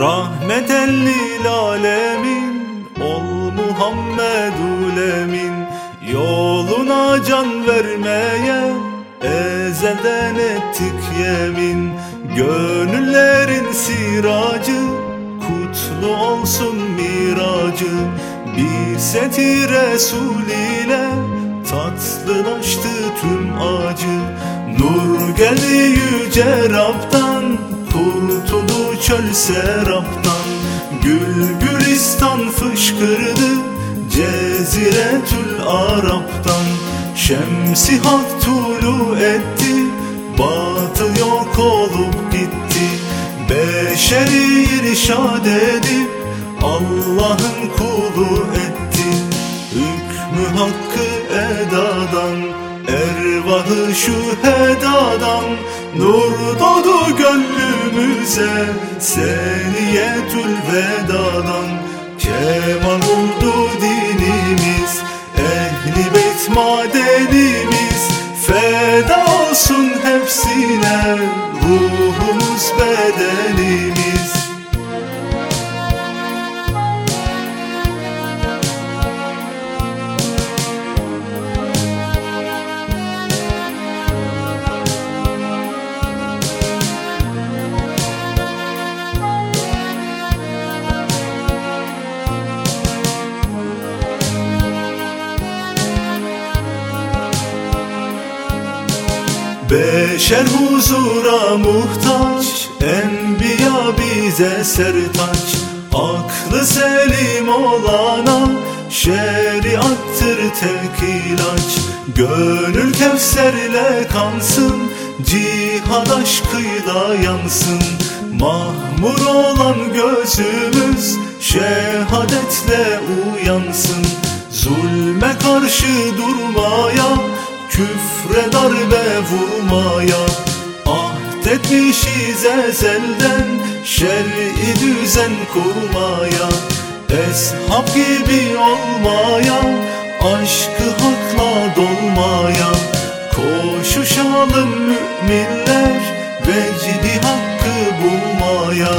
Rahmet lil alemin Ol Muhammedul emin. Yoluna can vermeye Ezelden ettik yemin. Gönüllerin siracı Kutlu olsun miracı. Bir seti Resul ile Tatlılaştı tüm acı. Nur geldi yüce Rab'dan çöl seraptan Gül gülistan fışkırdı Ceziretül Arap'tan. Şemsi hak tulu etti Batıl yok olup gitti. Beşeri irşad edip Allah'ın kulu etti. Hükmü hakkı edadan Ervahı şu hedadan Nur doğdu gönlümüze Seniyetül vedadan. Kemal oldu dinimiz Ehli beyt madenimiz. Feda olsun hepsine Ruhumuz bedenimiz Beşer huzura muhtaç Enbiya bize sertaç. Aklı selim olana Şeriattır tek ilaç Gönül kevserle kansın Cihad aşkıyla yansın. Mahmur olan gözümüz Şehadetle uyansın. Zulme karşı durmaya Küfre darbe vurmaya. Ahdetmişiz ezelden Şer'i düzen kurmaya. Eshab gibi olmaya Aşkı hakla dolmaya. Koşuşalım müminler Vecdi hakkı bulmaya